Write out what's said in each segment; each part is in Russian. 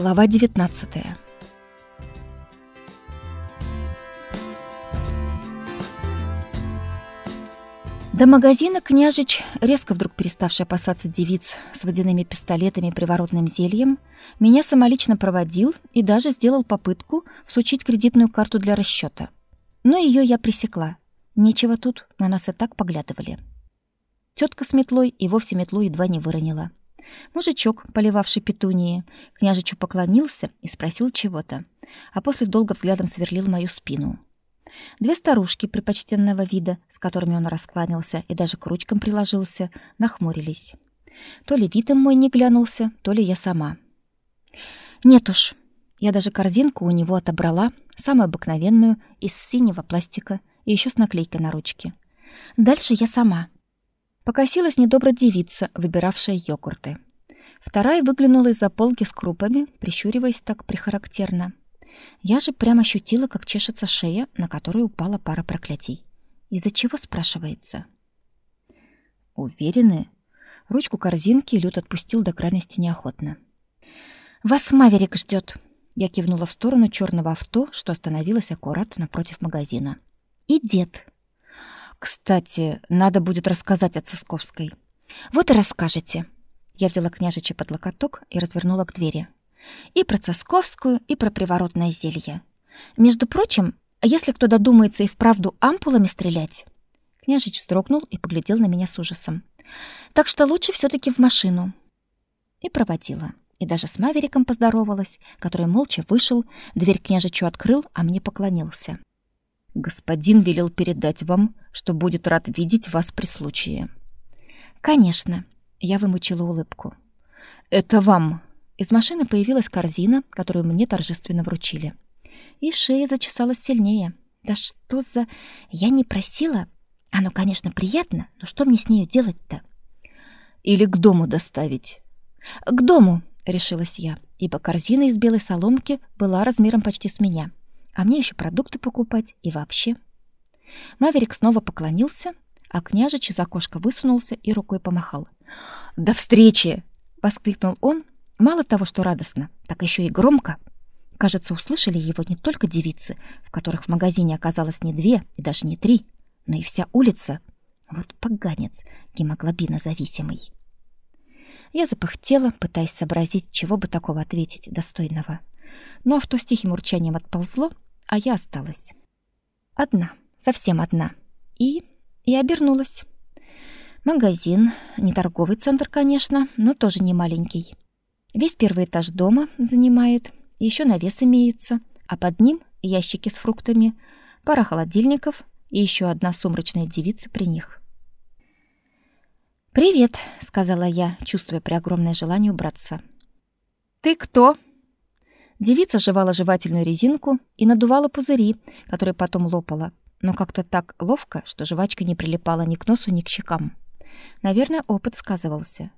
Глава 19. До магазина княжич, резко вдруг переставший опасаться девиц с водяными пистолетами и приворотным зельем, меня самолично проводил и даже сделал попытку всучить кредитную карту для расчета. Но ее я пресекла. Нечего тут, на нас и так поглядывали. Тетка с метлой и вовсе метлу едва не выронила. Мужичок, поливавший петунии, княжичу поклонился и спросил чего-то, а после долго взглядом сверлил мою спину. Две старушки припочтенного вида, с которыми он раскланялся и даже к ручкам приложился, нахмурились. То ли видом мой не глянулся, то ли я сама. Нет уж, я даже корзинку у него отобрала, самую обыкновенную, из синего пластика и еще с наклейкой на ручке. Дальше я сама — Покосилась недобро девица, выбиравшая йогурты. Вторая выглянула из-за полки с крупами, прищуриваясь так прихарактерно. Я же прямо ощутила, как чешется шея, на которую упала пара проклятий. Из-за чего, спрашивается? Уверены? Ручку корзинки Люд отпустил до крайности неохотно. «Вас Маверик ждет. Я кивнула в сторону черного авто, что остановилось аккуратно напротив магазина. «И дед». Кстати, надо будет рассказать о Цисковской. Вот и расскажете. Я взяла княжича под локоток и развернула к двери. И про Цисковскую, и про приворотное зелье. Между прочим, если кто додумается и вправду ампулами стрелять... Княжич вздрогнул и поглядел на меня с ужасом. Так что лучше все таки в машину. И проводила. И даже с Мавериком поздоровалась, который молча вышел, дверь княжичу открыл, а мне поклонился. Господин велел передать вам, что будет рад видеть вас при случае. Конечно, я вымучила улыбку. Это вам. Из машины появилась корзина, которую мне торжественно вручили. И шея зачесалась сильнее. Да что за... Я не просила. Оно, конечно, приятно, но что мне с нею делать-то? Или к дому доставить? К дому, решилась я, ибо корзина из белой соломки была размером почти с меня. А мне еще продукты покупать и вообще. Маверик снова поклонился, а княжич из окошка высунулся и рукой помахал. «До встречи!» — воскликнул он. Мало того, что радостно, так еще и громко. Кажется, услышали его не только девицы, в которых в магазине оказалось не две и даже не три, но и вся улица. Вот поганец, гемоглобинозависимый. Я запыхтела, пытаясь сообразить, чего бы такого ответить достойного но авто с тихим урчанием отползло, а я осталась. Одна, совсем одна. И... и обернулась. Магазин, не торговый центр, конечно, но тоже не маленький. Весь первый этаж дома занимает, еще навес имеется, а под ним ящики с фруктами, пара холодильников и еще одна сумрачная девица при них. «Привет», — сказала я, чувствуя преогромное желание убраться. «Ты кто?» Девица жевала жевательную резинку и надувала пузыри, которые потом лопала, но как-то так ловко, что жвачка не прилипала ни к носу, ни к щекам. Наверное, опыт сказывался.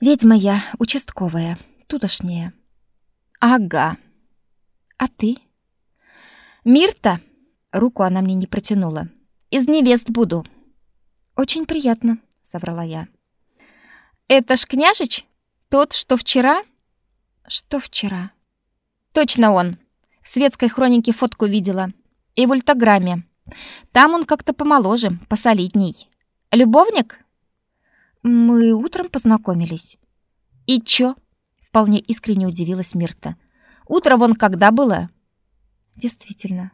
«Ведьма я, участковая, тутошняя». «Ага. А ты?» «Мирта!» — руку она мне не протянула. «Из невест буду». «Очень приятно», — соврала я. «Это ж княжич? Тот, что вчера?» «Что вчера?» Точно он. В светской хронике фотку видела. И в ультаграмме. Там он как-то помоложе, посолидней. Любовник? Мы утром познакомились. И чё? Вполне искренне удивилась Мирта. Утро вон когда было? Действительно.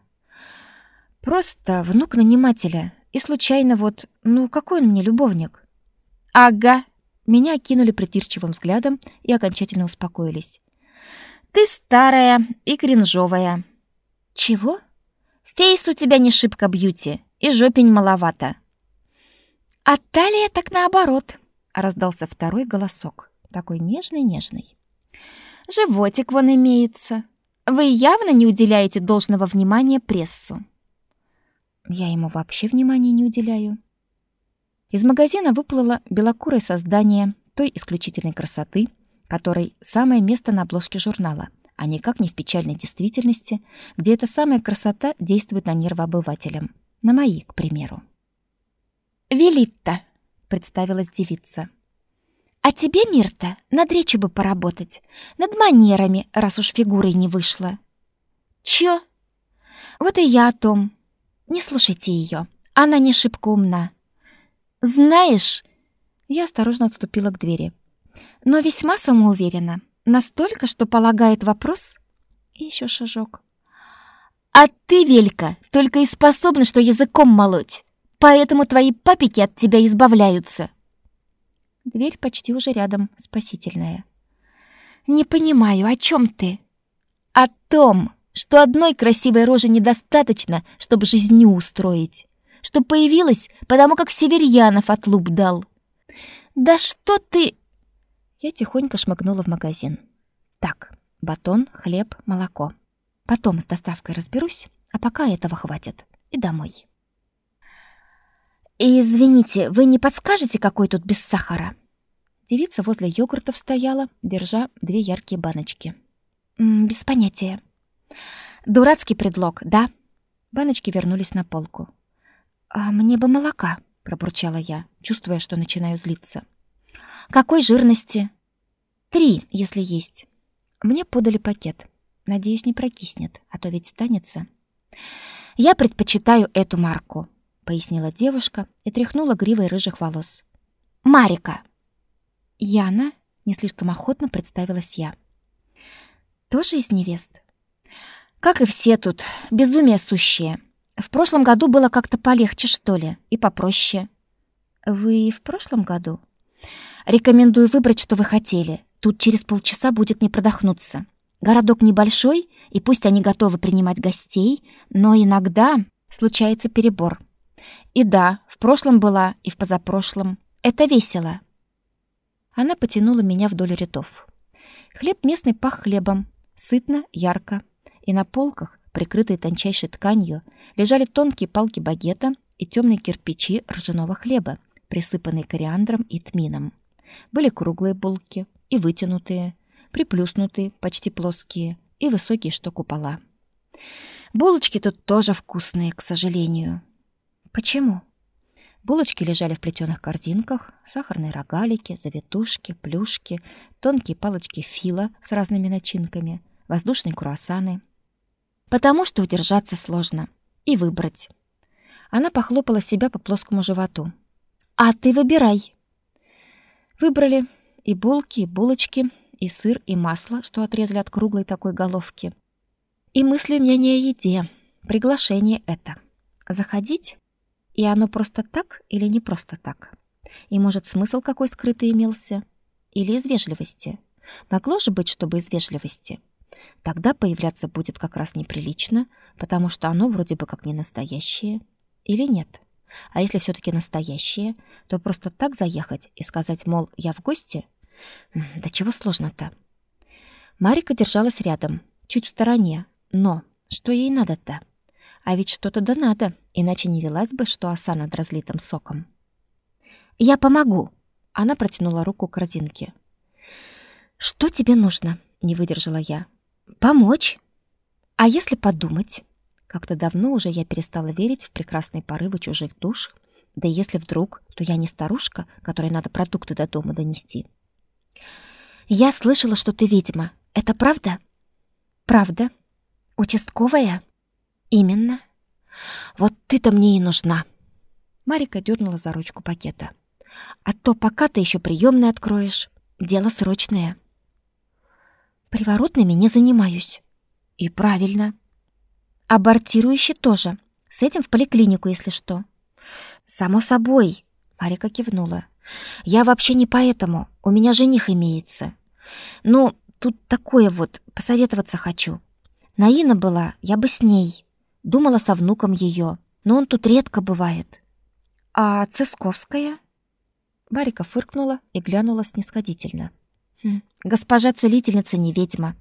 Просто внук нанимателя. И случайно вот, ну какой он мне любовник? Ага. Меня окинули придирчивым взглядом и окончательно успокоились. Ты старая и кринжовая. Чего? Фейс у тебя не шибко бьюти, и жопень маловато. А талия так наоборот, раздался второй голосок, такой нежный-нежный. Животик вон имеется. Вы явно не уделяете должного внимания прессу. Я ему вообще внимания не уделяю. Из магазина выплыло белокурое создание той исключительной красоты, которой самое место на обложке журнала, а никак не в печальной действительности, где эта самая красота действует на нервы обывателям. На мои, к примеру. «Велитта», — представилась девица. А тебе, Мирта, над речью бы поработать, над манерами, раз уж фигурой не вышло. Чё? Вот и я о том. Не слушайте ее, она не шибко умна. Знаешь, я осторожно отступила к двери, но весьма самоуверена, настолько, что полагает вопрос. И еще шажок. А ты, Велька, только и способна, что языком молоть. Поэтому твои папики от тебя избавляются. Дверь почти уже рядом, спасительная. Не понимаю, о чем ты? О том, что одной красивой рожи недостаточно, чтобы жизнь устроить. Что появилась, потому как Северьянов отлуп дал. Да что ты... Я тихонько шмыгнула в магазин. Так, батон, хлеб, молоко. Потом с доставкой разберусь, а пока этого хватит. И домой. «Извините, вы не подскажете, какой тут без сахара?» Девица возле йогуртов стояла, держа две яркие баночки. «М -м, «Без понятия». «Дурацкий предлог, да?» Баночки вернулись на полку. «А мне бы молока», — пробурчала я, чувствуя, что начинаю злиться. «Какой жирности?» «Три, если есть». Мне подали пакет. Надеюсь, не прокиснет, а то ведь станется. «Я предпочитаю эту марку», — пояснила девушка и тряхнула гривой рыжих волос. «Марика!» «Яна?» — не слишком охотно представилась я. «Тоже из невест?» «Как и все тут, безумие сущее. В прошлом году было как-то полегче, что ли, и попроще». «Вы в прошлом году?» «Рекомендую выбрать, что вы хотели. Тут через полчаса будет не продохнуться. Городок небольшой, и пусть они готовы принимать гостей, но иногда случается перебор». И да, в прошлом была, и в позапрошлом. Это весело. Она потянула меня вдоль рядов. Хлеб местный пах хлебом, сытно, ярко. И на полках, прикрытые тончайшей тканью, лежали тонкие палки багета и темные кирпичи ржаного хлеба, присыпанные кориандром и тмином. Были круглые булки и вытянутые, приплюснутые, почти плоские, и высокие, что купола. Булочки тут тоже вкусные, к сожалению. Почему? Булочки лежали в плетеных корзинках, сахарные рогалики, завитушки, плюшки, тонкие палочки фила с разными начинками, воздушные круассаны. Потому что удержаться сложно и выбрать. Она похлопала себя по плоскому животу. А ты выбирай. Выбрали и булки, и булочки, и сыр, и масло, что отрезали от круглой такой головки. И мысли у меня не о еде. Приглашение это. Заходить и оно просто так или не просто так? И может смысл какой скрытый имелся? Или из вежливости? Могло же быть, чтобы из вежливости. Тогда появляться будет как раз неприлично, потому что оно вроде бы как не настоящее. Или нет? А если все таки настоящее, то просто так заехать и сказать, мол, я в гости? Да чего сложно-то? Марика держалась рядом, чуть в стороне. Но что ей надо-то? А ведь что-то да надо, иначе не велась бы, что оса над разлитым соком. «Я помогу!» Она протянула руку к корзинке. «Что тебе нужно?» — не выдержала я. «Помочь? А если подумать?» Как-то давно уже я перестала верить в прекрасные порывы чужих душ. Да если вдруг, то я не старушка, которой надо продукты до дома донести. «Я слышала, что ты ведьма. Это правда?» «Правда. Участковая?» Именно. Вот ты-то мне и нужна. Марика дернула за ручку пакета. А то пока ты еще приемный откроешь, дело срочное. Приворотными не занимаюсь. И правильно. Абортирующий тоже. С этим в поликлинику, если что. Само собой, Марика кивнула. Я вообще не поэтому. У меня жених имеется. Ну, тут такое вот, посоветоваться хочу. Наина была, я бы с ней. Думала со внуком ее, но он тут редко бывает. А Цисковская? Барика фыркнула и глянула снисходительно. Хм, госпожа целительница не ведьма,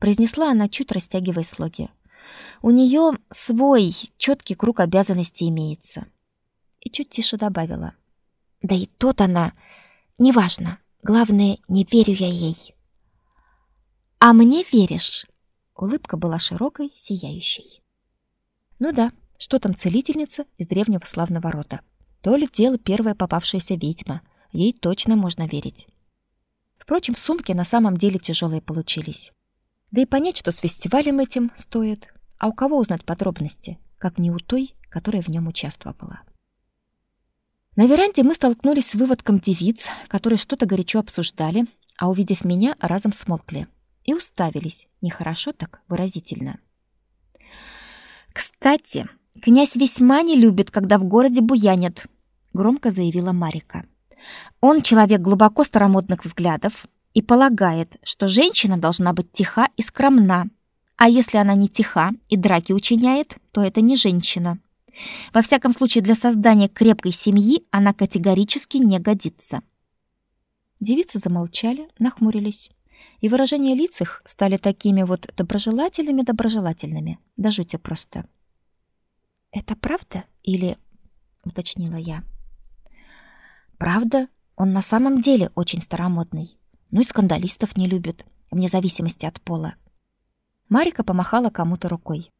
произнесла она, чуть растягивая слоги. У нее свой четкий круг обязанностей имеется. И чуть тише добавила: "Да и тот она, неважно. Главное, не верю я ей". "А мне веришь?" Улыбка была широкой, сияющей. Ну да, что там целительница из древнего славного рода. То ли дело первая попавшаяся ведьма. Ей точно можно верить. Впрочем, сумки на самом деле тяжелые получились. Да и понять, что с фестивалем этим стоит. А у кого узнать подробности, как не у той, которая в нем участвовала. На веранде мы столкнулись с выводком девиц, которые что-то горячо обсуждали, а увидев меня, разом смолкли и уставились, нехорошо так выразительно. «Кстати, князь весьма не любит, когда в городе буянят», — громко заявила Марика. «Он человек глубоко старомодных взглядов и полагает, что женщина должна быть тиха и скромна, а если она не тиха и драки учиняет, то это не женщина. Во всяком случае, для создания крепкой семьи она категорически не годится». Девицы замолчали, нахмурились и выражения лиц их стали такими вот доброжелательными-доброжелательными. Да жути просто. «Это правда или...» — уточнила я. «Правда. Он на самом деле очень старомодный. Ну и скандалистов не любит, вне зависимости от пола». Марика помахала кому-то рукой.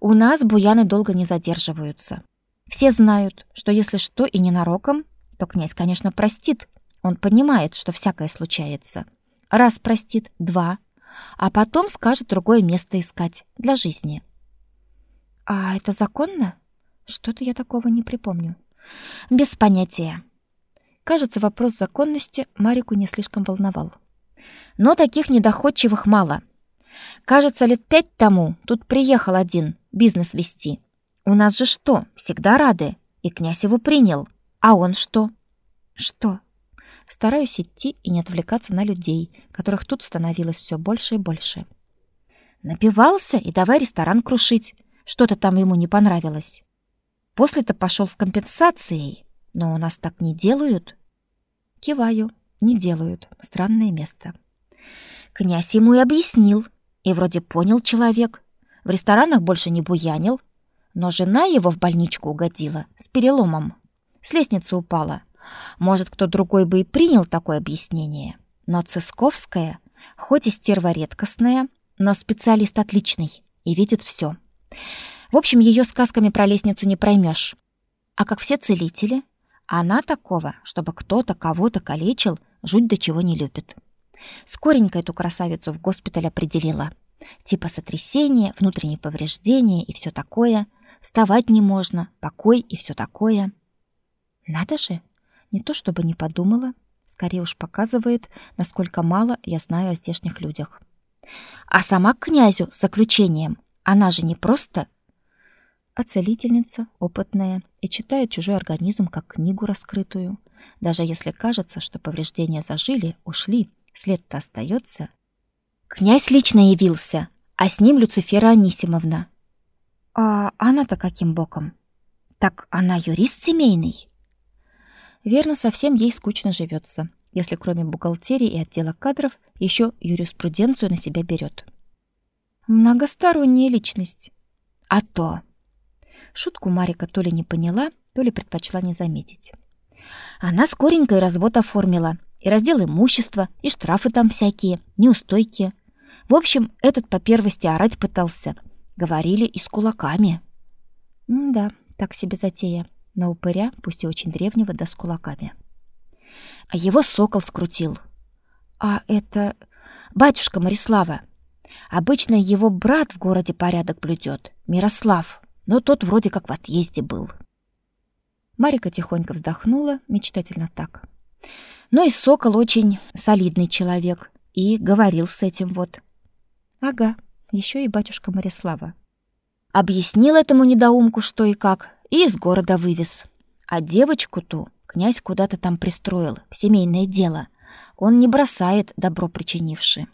«У нас буяны долго не задерживаются. Все знают, что если что и ненароком, то князь, конечно, простит. Он понимает, что всякое случается. Раз простит, два, а потом скажет другое место искать для жизни. А это законно? Что-то я такого не припомню. Без понятия. Кажется, вопрос законности Марику не слишком волновал. Но таких недоходчивых мало. Кажется, лет пять тому тут приехал один бизнес вести. У нас же что, всегда рады, и князь его принял. А он что? Что? Стараюсь идти и не отвлекаться на людей, которых тут становилось все больше и больше. Напивался и давай ресторан крушить. Что-то там ему не понравилось. После-то пошел с компенсацией, но у нас так не делают. Киваю. Не делают. Странное место. Князь ему и объяснил. И вроде понял человек. В ресторанах больше не буянил. Но жена его в больничку угодила с переломом. С лестницы упала. Может, кто другой бы и принял такое объяснение. Но Цисковская, хоть и стерва редкостная, но специалист отличный и видит все. В общем, ее сказками про лестницу не проймешь. А как все целители, она такого, чтобы кто-то кого-то калечил, жуть до чего не любит. Скоренько эту красавицу в госпиталь определила. Типа сотрясение, внутренние повреждения и все такое. Вставать не можно, покой и все такое. Надо же, не то чтобы не подумала, скорее уж показывает, насколько мало я знаю о здешних людях. А сама к князю с заключением, она же не просто а целительница, опытная, и читает чужой организм как книгу раскрытую. Даже если кажется, что повреждения зажили, ушли, след-то остается. Князь лично явился, а с ним Люцифера Анисимовна. А она-то каким боком? Так она юрист семейный? Верно, совсем ей скучно живется, если кроме бухгалтерии и отдела кадров еще юриспруденцию на себя берет. Многосторонняя личность. А то. Шутку Марика то ли не поняла, то ли предпочла не заметить. Она скоренько и развод оформила, и раздел имущества, и штрафы там всякие, неустойки. В общем, этот по первости орать пытался. Говорили и с кулаками. М да, так себе затея на упыря, пусть и очень древнего, да с кулаками. А его сокол скрутил. А это батюшка Марислава. Обычно его брат в городе порядок блюдет, Мирослав, но тот вроде как в отъезде был. Марика тихонько вздохнула, мечтательно так. Но и сокол очень солидный человек и говорил с этим вот. Ага, еще и батюшка Марислава. Объяснил этому недоумку, что и как, и из города вывез. А девочку ту князь куда-то там пристроил, в семейное дело. Он не бросает добро причинивши.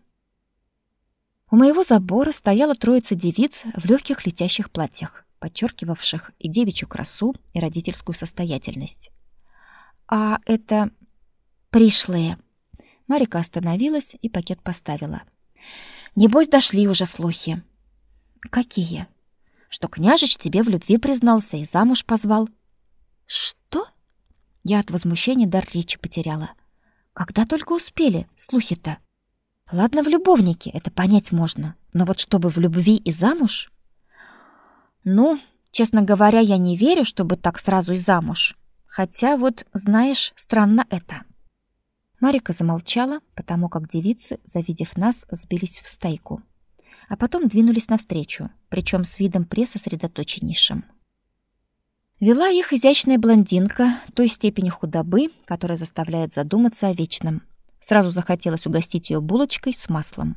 У моего забора стояла троица девиц в легких летящих платьях, подчеркивавших и девичью красу, и родительскую состоятельность. А это пришлые. Марика остановилась и пакет поставила. Небось дошли уже слухи. Какие? что княжич тебе в любви признался и замуж позвал. Что? Я от возмущения дар речи потеряла. Когда только успели, слухи-то. Ладно, в любовнике это понять можно, но вот чтобы в любви и замуж? Ну, честно говоря, я не верю, чтобы так сразу и замуж. Хотя вот, знаешь, странно это. Марика замолчала, потому как девицы, завидев нас, сбились в стайку. А потом двинулись навстречу, причем с видом пресосредоточеннейшим. Вела их изящная блондинка той степени худобы, которая заставляет задуматься о вечном. Сразу захотелось угостить ее булочкой с маслом.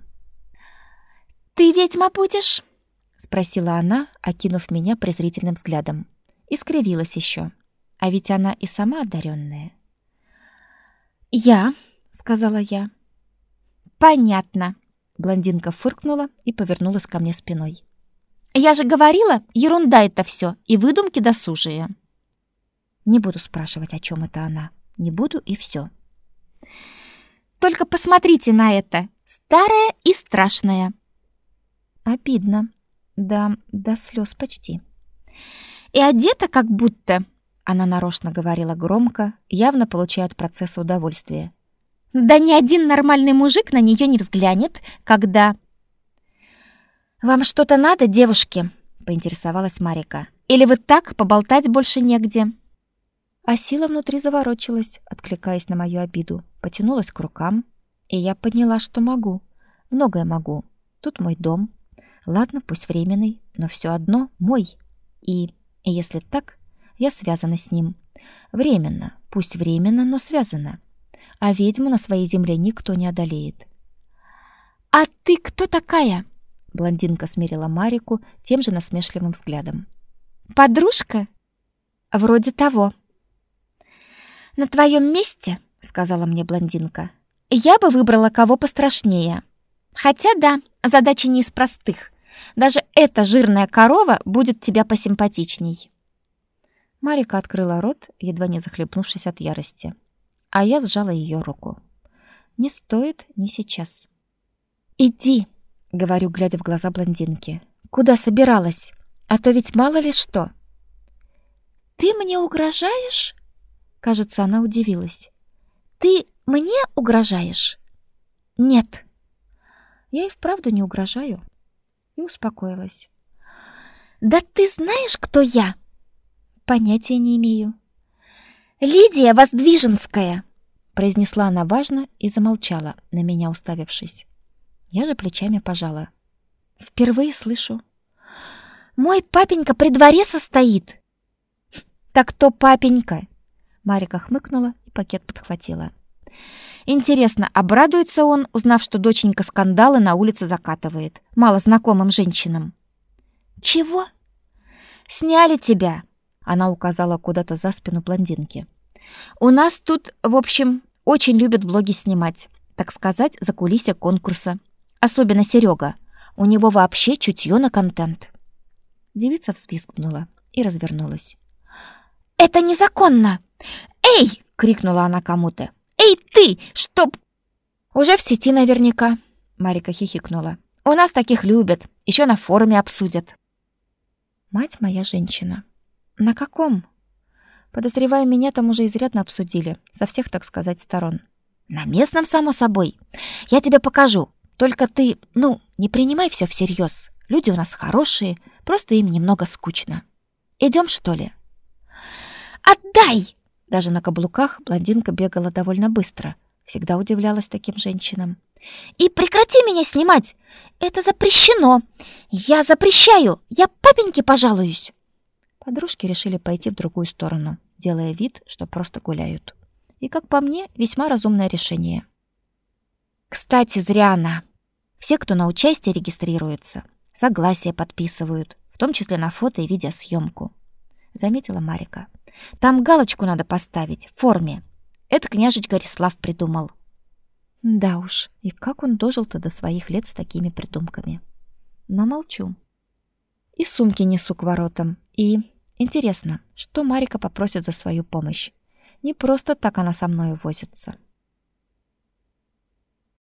«Ты ведьма будешь?» — спросила она, окинув меня презрительным взглядом. И скривилась еще. А ведь она и сама одаренная. «Я», — сказала я. «Понятно», — блондинка фыркнула и повернулась ко мне спиной. Я же говорила, ерунда это все и выдумки досужие. Не буду спрашивать, о чем это она. Не буду и все. Только посмотрите на это, старое и страшное. Обидно. Да, до слез почти. И одета как будто, она нарочно говорила громко, явно получая от процесса удовольствие. Да ни один нормальный мужик на нее не взглянет, когда «Вам что-то надо, девушки?» — поинтересовалась Марика. «Или вы так, поболтать больше негде?» А сила внутри заворочилась, откликаясь на мою обиду, потянулась к рукам, и я поняла, что могу. Многое могу. Тут мой дом. Ладно, пусть временный, но все одно мой. И, и если так, я связана с ним. Временно, пусть временно, но связана. А ведьму на своей земле никто не одолеет. «А ты кто такая?» Блондинка смерила Марику тем же насмешливым взглядом. Подружка? Вроде того. На твоем месте, сказала мне блондинка. Я бы выбрала кого пострашнее. Хотя да, задача не из простых. Даже эта жирная корова будет тебя посимпатичней. Марика открыла рот, едва не захлебнувшись от ярости. А я сжала ее руку. Не стоит не сейчас. Иди, — говорю, глядя в глаза блондинки. «Куда собиралась? А то ведь мало ли что». «Ты мне угрожаешь?» Кажется, она удивилась. «Ты мне угрожаешь?» «Нет». Я и вправду не угрожаю. И успокоилась. «Да ты знаешь, кто я?» «Понятия не имею». «Лидия Воздвиженская!» произнесла она важно и замолчала, на меня уставившись. Я же плечами пожала. Впервые слышу. Мой папенька при дворе состоит. Так кто папенька? Марика хмыкнула и пакет подхватила. Интересно, обрадуется он, узнав, что доченька скандалы на улице закатывает, мало знакомым женщинам. Чего? Сняли тебя, она указала куда-то за спину блондинки. У нас тут, в общем, очень любят блоги снимать, так сказать, за кулисья конкурса. Особенно Серега. У него вообще чутье на контент. Девица взвизгнула и развернулась. «Это незаконно! Эй!» — крикнула она кому-то. «Эй, ты! Чтоб...» «Уже в сети наверняка», — Марика хихикнула. «У нас таких любят. Еще на форуме обсудят». «Мать моя женщина». «На каком?» Подозреваю, меня там уже изрядно обсудили. Со всех, так сказать, сторон. «На местном, само собой. Я тебе покажу. Только ты, ну, не принимай все всерьез. Люди у нас хорошие, просто им немного скучно. Идем, что ли? Отдай! Даже на каблуках блондинка бегала довольно быстро. Всегда удивлялась таким женщинам. И прекрати меня снимать. Это запрещено. Я запрещаю. Я папеньке пожалуюсь. Подружки решили пойти в другую сторону, делая вид, что просто гуляют. И, как по мне, весьма разумное решение. Кстати, зря она. Все, кто на участие регистрируется, согласие подписывают, в том числе на фото и видеосъемку. Заметила Марика. Там галочку надо поставить в форме. Это княжич Горислав придумал. Да уж, и как он дожил-то до своих лет с такими придумками. Но молчу. И сумки несу к воротам. И интересно, что Марика попросит за свою помощь. Не просто так она со мной возится.